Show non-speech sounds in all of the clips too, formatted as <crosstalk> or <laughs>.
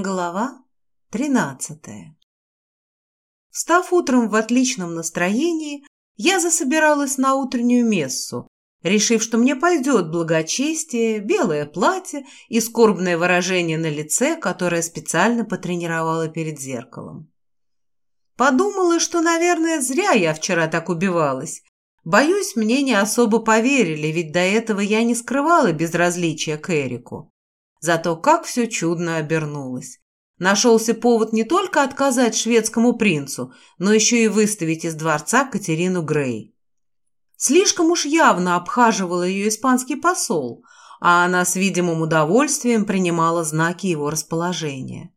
Глава тринадцатая Встав утром в отличном настроении, я засобиралась на утреннюю мессу, решив, что мне пойдет благочестие, белое платье и скорбное выражение на лице, которое специально потренировала перед зеркалом. Подумала, что, наверное, зря я вчера так убивалась. Боюсь, мне не особо поверили, ведь до этого я не скрывала безразличия к Эрику. Зато как все чудно обернулось. Нашелся повод не только отказать шведскому принцу, но еще и выставить из дворца Катерину Грей. Слишком уж явно обхаживал ее испанский посол, а она с видимым удовольствием принимала знаки его расположения.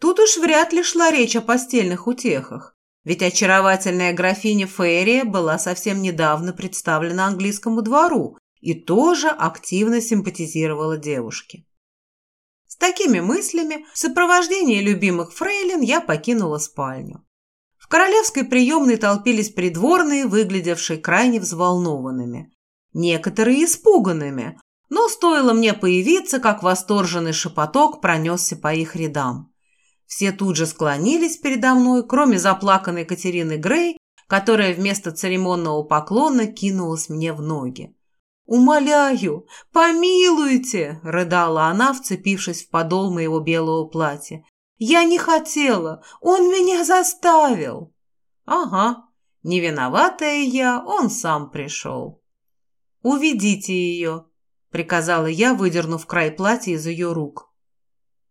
Тут уж вряд ли шла речь о постельных утехах, ведь очаровательная графиня Феррия была совсем недавно представлена английскому двору и тоже активно симпатизировала девушке. С такими мыслями в сопровождении любимых фрейлин я покинула спальню. В королевской приемной толпились придворные, выглядевшие крайне взволнованными. Некоторые испуганными, но стоило мне появиться, как восторженный шепоток пронесся по их рядам. Все тут же склонились передо мной, кроме заплаканной Катерины Грей, которая вместо церемонного поклона кинулась мне в ноги. «Умоляю, помилуйте!» — рыдала она, вцепившись в подол моего белого платья. «Я не хотела! Он меня заставил!» «Ага, не виноватая я, он сам пришел». «Уведите ее!» — приказала я, выдернув край платья из ее рук.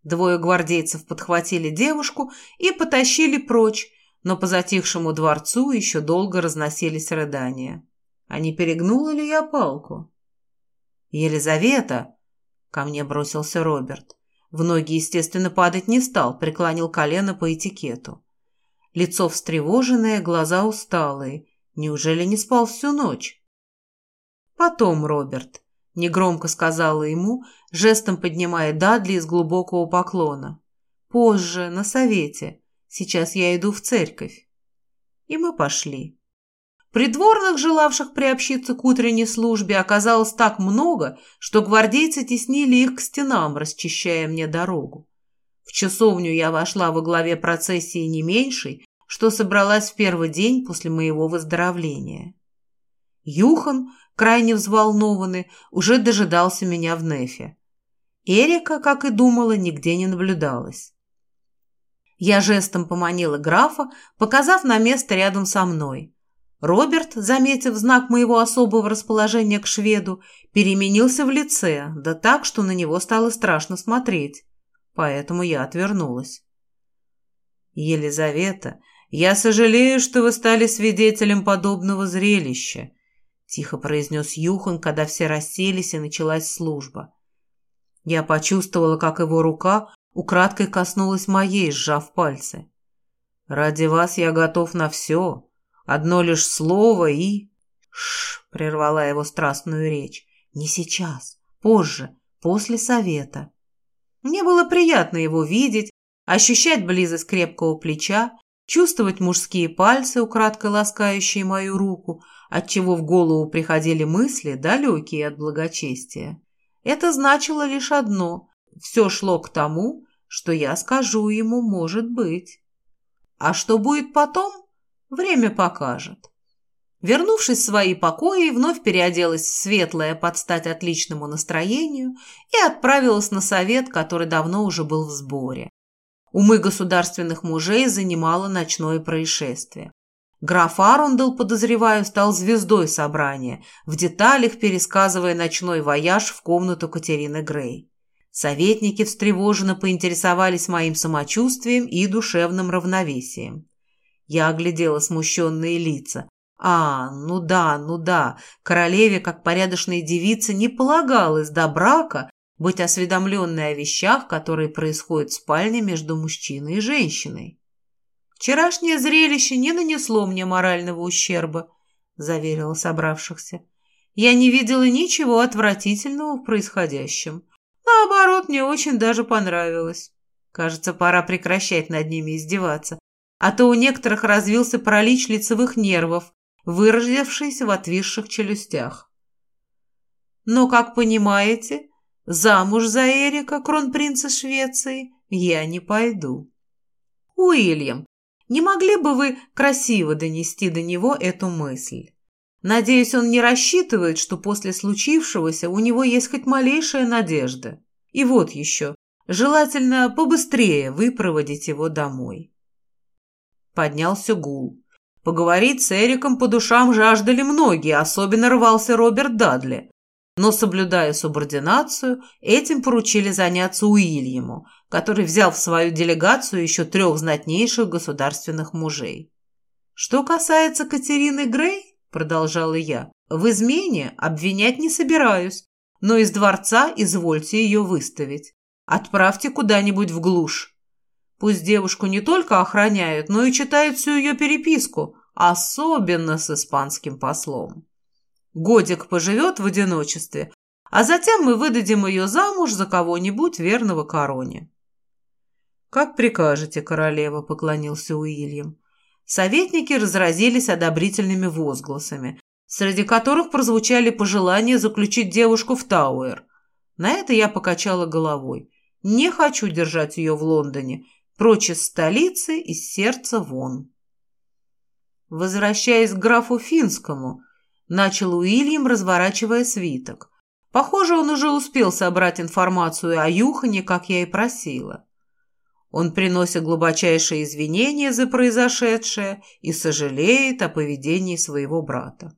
Двое гвардейцев подхватили девушку и потащили прочь, но по затихшему дворцу еще долго разносились рыдания. А не перегнула ли я палку? «Елизавета!» — ко мне бросился Роберт. В ноги, естественно, падать не стал, преклонил колено по этикету. Лицо встревоженное, глаза усталые. Неужели не спал всю ночь? «Потом, Роберт», — негромко сказала ему, жестом поднимая Дадли из глубокого поклона. «Позже, на совете. Сейчас я иду в церковь». И мы пошли. Придворных, желавших приобщиться к утренней службе, оказалось так много, что гвардейцы теснили их к стенам, расчищая мне дорогу. В часовню я вошла во главе процессии не меньшей, что собралась в первый день после моего выздоровления. Юхан, крайне взволнованный, уже дожидался меня в Нефе. Эрика, как и думала, нигде не наблюдалась. Я жестом поманила графа, показав на место рядом со мной. Роберт, заметив знак моего особого расположения к шведу, переменился в лице, да так, что на него стало страшно смотреть. Поэтому я отвернулась. «Елизавета, я сожалею, что вы стали свидетелем подобного зрелища», тихо произнес Юхан, когда все расселись и началась служба. Я почувствовала, как его рука украдкой коснулась моей, сжав пальцы. «Ради вас я готов на все», Одно лишь слово и... Шш, прервала его страстную речь. Не сейчас, позже, после совета. Мне было приятно его видеть, ощущать близость крепкого плеча, чувствовать мужские пальцы, украдкой ласкающие мою руку, отчего в голову приходили мысли, далекие от благочестия. Это значило лишь одно – все шло к тому, что я скажу ему «может быть». А что будет потом, Время покажет. Вернувшись в свои покои, вновь переоделась в светлое под стать отличному настроению и отправилась на совет, который давно уже был в сборе. Умы государственных мужей занимало ночное происшествие. Граф Арундел, подозреваю, стал звездой собрания, в деталях пересказывая ночной вояж в комнату Катерины Грей. Советники встревоженно поинтересовались моим самочувствием и душевным равновесием. Я оглядела смущенные лица. А, ну да, ну да, королеве, как порядочной девице, не полагалось до брака быть осведомленной о вещах, которые происходят в спальне между мужчиной и женщиной. «Вчерашнее зрелище не нанесло мне морального ущерба», — заверила собравшихся. «Я не видела ничего отвратительного в происходящем. Наоборот, мне очень даже понравилось. Кажется, пора прекращать над ними издеваться а то у некоторых развился паралич лицевых нервов, выразившийся в отвисших челюстях. Но, как понимаете, замуж за Эрика, кронпринца Швеции, я не пойду. Уильям, не могли бы вы красиво донести до него эту мысль? Надеюсь, он не рассчитывает, что после случившегося у него есть хоть малейшая надежда. И вот еще, желательно побыстрее выпроводить его домой. Поднялся гул. Поговорить с Эриком по душам жаждали многие, особенно рвался Роберт Дадли. Но, соблюдая субординацию, этим поручили заняться Уильяму, который взял в свою делегацию еще трех знатнейших государственных мужей. «Что касается Катерины Грей, — продолжала я, — в измене обвинять не собираюсь, но из дворца извольте ее выставить. Отправьте куда-нибудь в глушь. Пусть девушку не только охраняют, но и читают всю ее переписку, особенно с испанским послом. Годик поживет в одиночестве, а затем мы выдадим ее замуж за кого-нибудь верного короне». «Как прикажете, королева», — поклонился Уильям. Советники разразились одобрительными возгласами, среди которых прозвучали пожелания заключить девушку в Тауэр. На это я покачала головой. Не хочу держать ее в Лондоне, прочь из столицы, из сердца вон. Возвращаясь к графу Финскому, начал Уильям, разворачивая свиток. Похоже, он уже успел собрать информацию о Юхане, как я и просила. Он приносит глубочайшие извинения за произошедшее и сожалеет о поведении своего брата.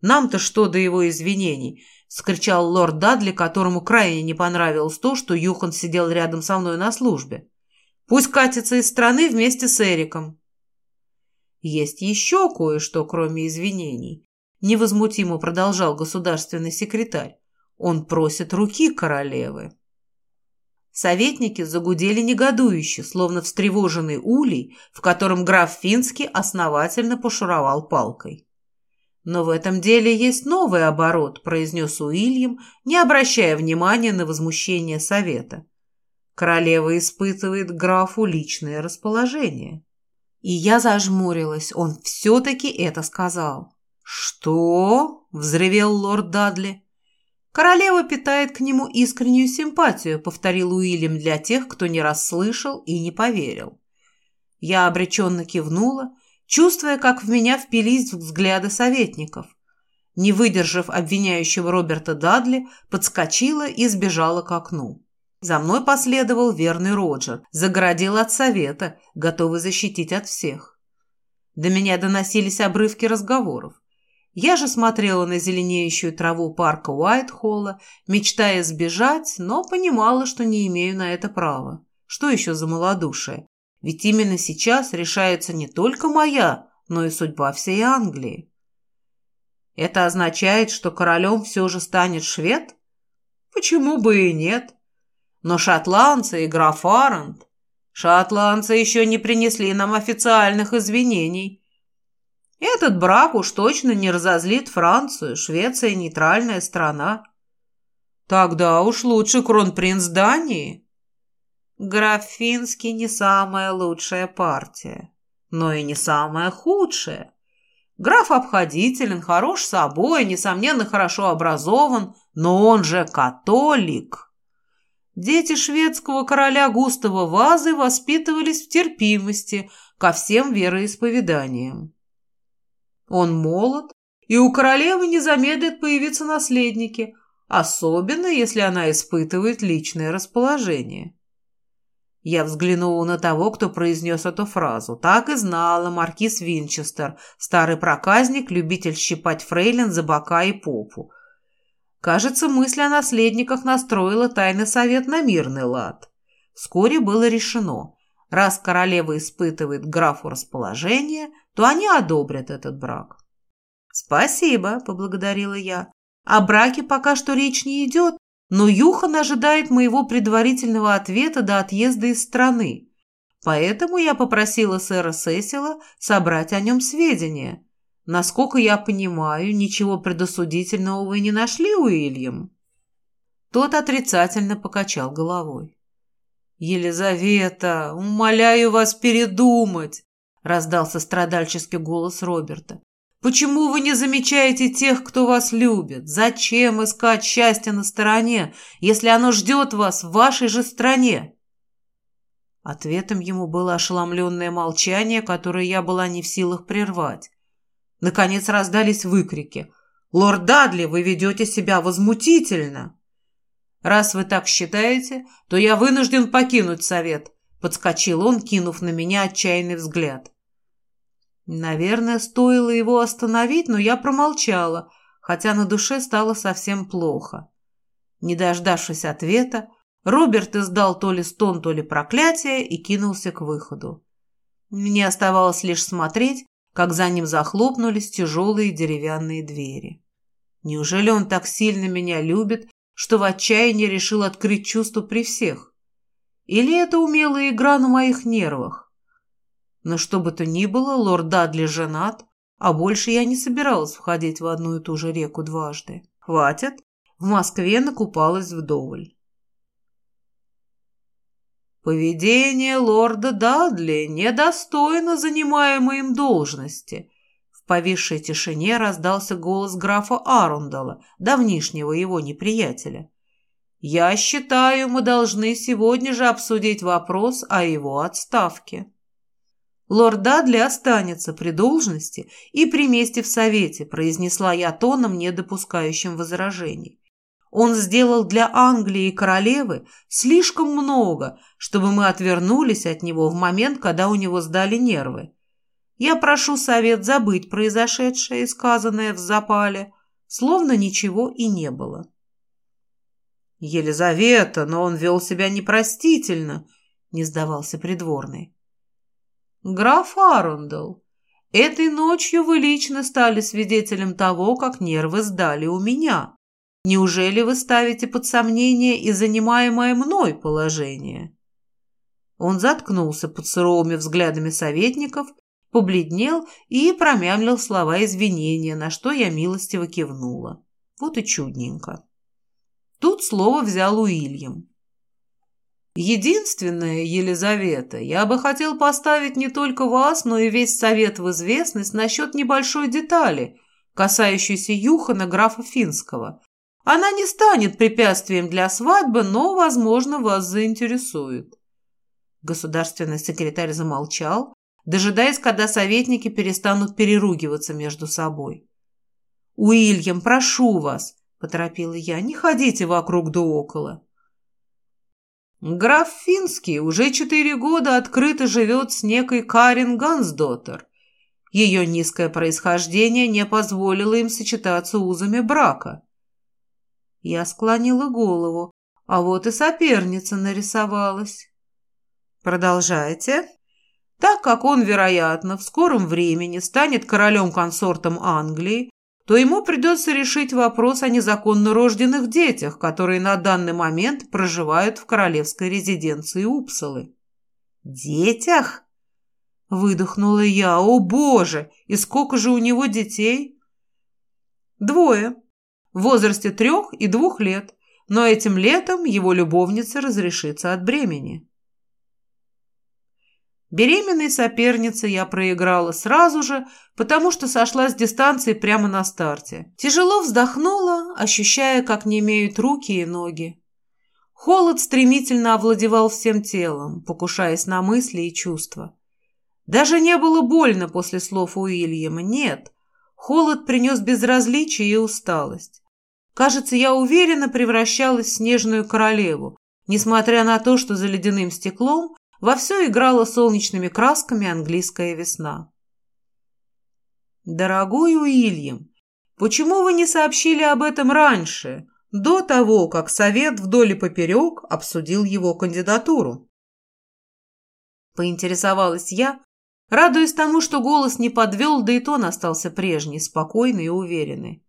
«Нам-то что до его извинений?» — скричал лорд Дадли, которому крайне не понравилось то, что Юхан сидел рядом со мной на службе. «Пусть катится из страны вместе с Эриком». «Есть еще кое-что, кроме извинений», — невозмутимо продолжал государственный секретарь. «Он просит руки королевы». Советники загудели негодующе, словно встревоженный улей, в котором граф Финский основательно пошуровал палкой. «Но в этом деле есть новый оборот», – произнес Уильям, не обращая внимания на возмущение совета. Королева испытывает графу личное расположение. И я зажмурилась, он все-таки это сказал. «Что?» – взревел лорд Дадли. «Королева питает к нему искреннюю симпатию», — повторил Уильям для тех, кто не расслышал и не поверил. Я обреченно кивнула, чувствуя, как в меня впились взгляды советников. Не выдержав обвиняющего Роберта Дадли, подскочила и сбежала к окну. За мной последовал верный Роджер, загородил от совета, готовый защитить от всех. До меня доносились обрывки разговоров. Я же смотрела на зеленеющую траву парка Уайт-Холла, мечтая сбежать, но понимала, что не имею на это права. Что еще за малодушие? Ведь именно сейчас решается не только моя, но и судьба всей Англии. Это означает, что королем все же станет швед? Почему бы и нет? Но шотландцы и граф Арент... Шотландцы еще не принесли нам официальных извинений. Этот брак уж точно не разозлит Францию, Швеция – нейтральная страна. Тогда уж лучше кронпринц Дании. Граф Финский не самая лучшая партия, но и не самая худшая. Граф обходителен, хорош собой, несомненно, хорошо образован, но он же католик. Дети шведского короля Густава Вазы воспитывались в терпимости ко всем вероисповеданиям. Он молод, и у королевы не замедлят появиться наследники, особенно если она испытывает личное расположение. Я взглянула на того, кто произнес эту фразу. Так и знала маркиз Винчестер, старый проказник, любитель щипать фрейлин за бока и попу. Кажется, мысль о наследниках настроила тайный совет на мирный лад. Вскоре было решено. Раз королева испытывает графу расположение, то они одобрят этот брак. «Спасибо», — поблагодарила я. «О браке пока что речь не идет, но Юхан ожидает моего предварительного ответа до отъезда из страны. Поэтому я попросила сэра Сесила собрать о нем сведения. Насколько я понимаю, ничего предосудительного вы не нашли, Уильям?» Тот отрицательно покачал головой. «Елизавета, умоляю вас передумать раздался страдальческий голос Роберта. Почему вы не замечаете тех, кто вас любит? Зачем искать счастье на стороне, если оно ждет вас в вашей же стране? Ответом ему было ошеломленное молчание, которое я была не в силах прервать. Наконец раздались выкрики. «Лорд Дадли, вы ведете себя возмутительно!» «Раз вы так считаете, то я вынужден покинуть совет», — подскочил он, кинув на меня отчаянный взгляд. Наверное, стоило его остановить, но я промолчала, хотя на душе стало совсем плохо. Не дождавшись ответа, Роберт издал то ли стон, то ли проклятие и кинулся к выходу. Мне оставалось лишь смотреть, как за ним захлопнулись тяжелые деревянные двери. Неужели он так сильно меня любит, что в отчаянии решил открыть чувство при всех? Или это умелая игра на моих нервах? Но что бы то ни было, лорд Дадли женат, а больше я не собиралась входить в одну и ту же реку дважды. Хватит, в Москве накупалась вдоволь. Поведение лорда Дадли недостойно занимаемой им должности. В повисшей тишине раздался голос графа Арундала, давнишнего его неприятеля. «Я считаю, мы должны сегодня же обсудить вопрос о его отставке». «Лорд Дадли останется при должности и при месте в Совете», произнесла я тоном, не допускающим возражений. Он сделал для Англии и королевы слишком много, чтобы мы отвернулись от него в момент, когда у него сдали нервы. Я прошу совет забыть произошедшее и сказанное в запале, словно ничего и не было. «Елизавета, но он вел себя непростительно», — не сдавался придворный. «Граф Арундел, этой ночью вы лично стали свидетелем того, как нервы сдали у меня», Неужели вы ставите под сомнение и занимаемое мной положение?» Он заткнулся под суровыми взглядами советников, побледнел и промямлил слова извинения, на что я милостиво кивнула. Вот и чудненько. Тут слово взял Уильям. «Единственное, Елизавета, я бы хотел поставить не только вас, но и весь совет в известность насчет небольшой детали, касающейся Юхана графа Финского, она не станет препятствием для свадьбы, но, возможно, вас заинтересует. Государственный секретарь замолчал, дожидаясь, когда советники перестанут переругиваться между собой. «Уильям, прошу вас», — поторопила я, — «не ходите вокруг да около». Граф Финский уже четыре года открыто живет с некой Карин Гансдоттер. Ее низкое происхождение не позволило им сочетаться узами брака. Я склонила голову, а вот и соперница нарисовалась. Продолжайте. Так как он, вероятно, в скором времени станет королем-консортом Англии, то ему придется решить вопрос о незаконно рожденных детях, которые на данный момент проживают в королевской резиденции Упсалы. «Детях?» — выдохнула я. «О, боже! И сколько же у него детей?» «Двое в возрасте трех и двух лет, но этим летом его любовница разрешится от бремени. Беременной сопернице я проиграла сразу же, потому что сошла с дистанции прямо на старте. Тяжело вздохнула, ощущая, как не имеют руки и ноги. Холод стремительно овладевал всем телом, покушаясь на мысли и чувства. Даже не было больно после слов Уильяма, нет. Холод принес безразличие и усталость. Кажется, я уверенно превращалась в снежную королеву, несмотря на то, что за ледяным стеклом вовсю играла солнечными красками английская весна. «Дорогой Уильям, почему вы не сообщили об этом раньше, до того, как совет вдоль и поперек обсудил его кандидатуру?» Поинтересовалась я, радуясь тому, что голос не подвел, да и тон остался прежний, спокойный и уверенный.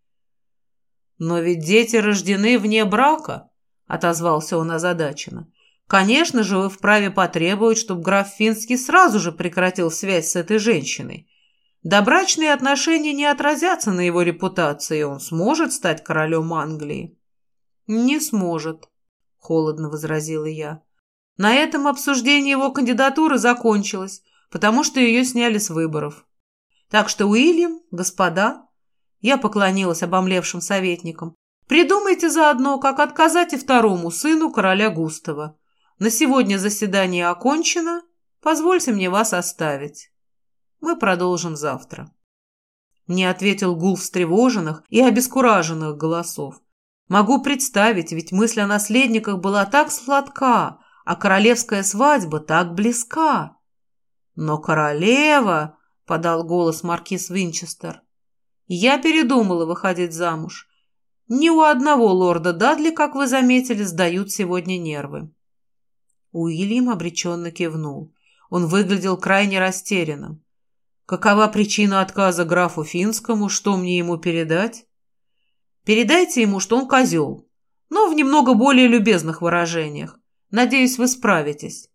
«Но ведь дети рождены вне брака», — отозвался он озадаченно. «Конечно же, вы вправе потребовать, чтобы граф Финский сразу же прекратил связь с этой женщиной. Добрачные отношения не отразятся на его репутации, и он сможет стать королем Англии». «Не сможет», — холодно возразила я. На этом обсуждение его кандидатуры закончилось, потому что ее сняли с выборов. Так что, Уильям, господа, я поклонилась обомлевшим советникам. Придумайте заодно, как отказать и второму сыну короля Густава. На сегодня заседание окончено. Позвольте мне вас оставить. Мы продолжим завтра. Мне ответил гул встревоженных и обескураженных голосов. Могу представить, ведь мысль о наследниках была так сладка, а королевская свадьба так близка. Но королева, — подал голос маркиз Винчестер, — я передумала выходить замуж. Ни у одного лорда Дадли, как вы заметили, сдают сегодня нервы. Уильям обреченно кивнул. Он выглядел крайне растерянным. Какова причина отказа графу Финскому? Что мне ему передать? Передайте ему, что он козел, но в немного более любезных выражениях. Надеюсь, вы справитесь.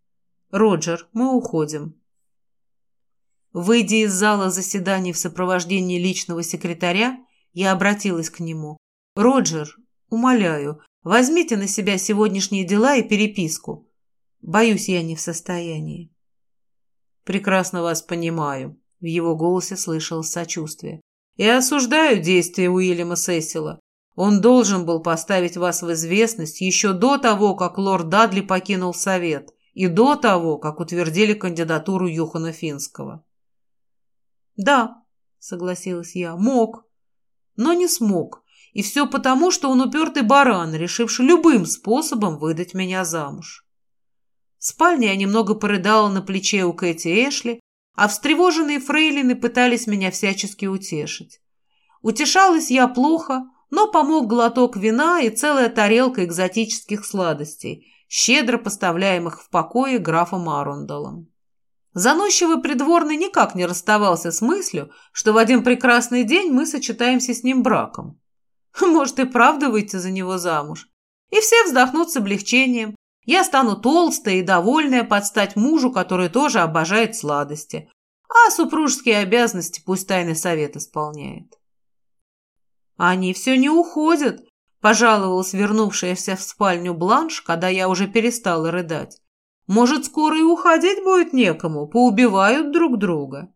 Роджер, мы уходим. Выйдя из зала заседаний в сопровождении личного секретаря, я обратилась к нему. «Роджер, умоляю, возьмите на себя сегодняшние дела и переписку. Боюсь, я не в состоянии». «Прекрасно вас понимаю», — в его голосе слышалось сочувствие. «И осуждаю действия Уильяма Сесила. Он должен был поставить вас в известность еще до того, как лорд Дадли покинул Совет, и до того, как утвердили кандидатуру Юхана Финского». «Да», — согласилась я, — «мог, но не смог. И все потому, что он упертый баран, решивший любым способом выдать меня замуж. В спальне я немного порыдала на плече у Кэти Эшли, а встревоженные фрейлины пытались меня всячески утешить. Утешалась я плохо, но помог глоток вина и целая тарелка экзотических сладостей, щедро поставляемых в покое графом Арундалом. Заносчивый придворный никак не расставался с мыслью, что в один прекрасный день мы сочетаемся с ним браком. <laughs> Может и правда выйти за него замуж. И все вздохнут с облегчением. Я стану толстая и довольная под стать мужу, который тоже обожает сладости. А супружеские обязанности пусть тайный совет исполняет. Они все не уходят, пожаловалась вернувшаяся в спальню Бланш, когда я уже перестала рыдать. Может, скоро и уходить будет некому, поубивают друг друга.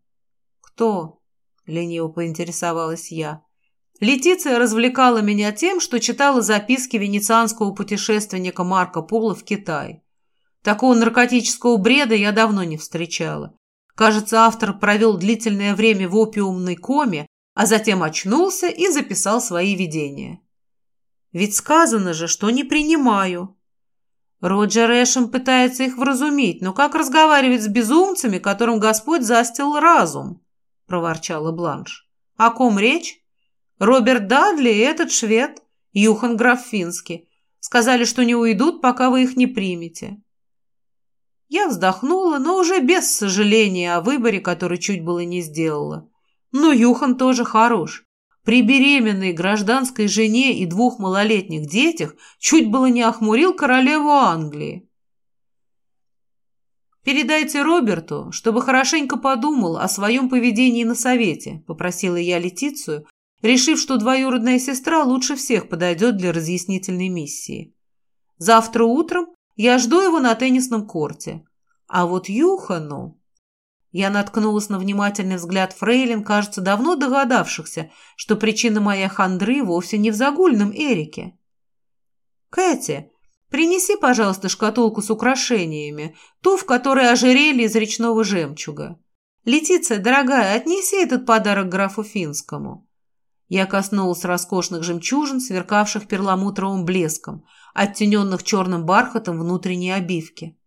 Кто? Лениво поинтересовалась я. Летиция развлекала меня тем, что читала записки венецианского путешественника Марко Поло в Китай. Такого наркотического бреда я давно не встречала. Кажется, автор провел длительное время в опиумной коме, а затем очнулся и записал свои видения. Ведь сказано же, что не принимаю. Роджер Эшем пытается их вразумить, но как разговаривать с безумцами, которым Господь застил разум? — проворчала Бланш. — О ком речь? Роберт Дадли и этот швед, Юхан граф Финский, сказали, что не уйдут, пока вы их не примете. Я вздохнула, но уже без сожаления о выборе, который чуть было не сделала. Но Юхан тоже хорош. При беременной гражданской жене и двух малолетних детях чуть было не охмурил королеву Англии. «Передайте Роберту, чтобы хорошенько подумал о своем поведении на совете», — попросила я Летицию, решив, что двоюродная сестра лучше всех подойдет для разъяснительной миссии. Завтра утром я жду его на теннисном корте. А вот Юхану... Я наткнулась на внимательный взгляд Фрейлин, кажется, давно догадавшихся, что причина моей хандры вовсе не в загульном Эрике. «Кэти, принеси, пожалуйста, шкатулку с украшениями, ту, в которой ожерелье из речного жемчуга. Летиция, дорогая, отнеси этот подарок графу Финскому». Я коснулась роскошных жемчужин, сверкавших перламутровым блеском, оттененных черным бархатом внутренней обивки.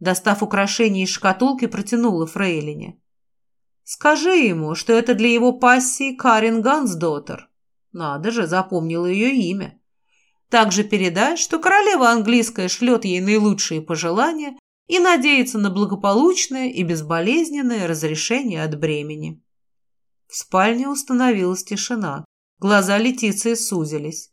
Достав украшение из шкатулки, протянула Фрейлине. «Скажи ему, что это для его пассии Карин Гансдоттер». Надо же, запомнила ее имя. Также передай, что королева английская шлет ей наилучшие пожелания и надеется на благополучное и безболезненное разрешение от бремени. В спальне установилась тишина. Глаза Летиции сузились.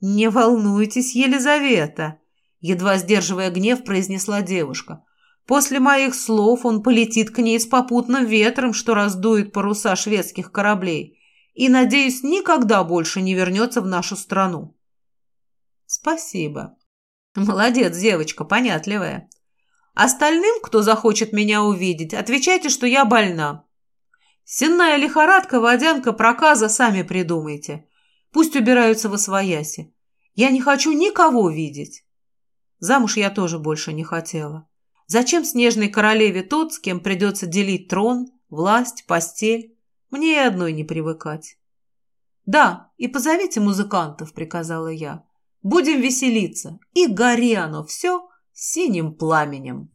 «Не волнуйтесь, Елизавета!» Едва сдерживая гнев, произнесла девушка. «После моих слов он полетит к ней с попутным ветром, что раздует паруса шведских кораблей, и, надеюсь, никогда больше не вернется в нашу страну». «Спасибо. Молодец, девочка, понятливая. Остальным, кто захочет меня увидеть, отвечайте, что я больна. Сенная лихорадка, водянка, проказа сами придумайте. Пусть убираются во свояси. Я не хочу никого видеть. Замуж я тоже больше не хотела. Зачем снежной королеве тот, с кем придется делить трон, власть, постель? Мне и одной не привыкать. «Да, и позовите музыкантов», — приказала я. «Будем веселиться, и гори оно все синим пламенем».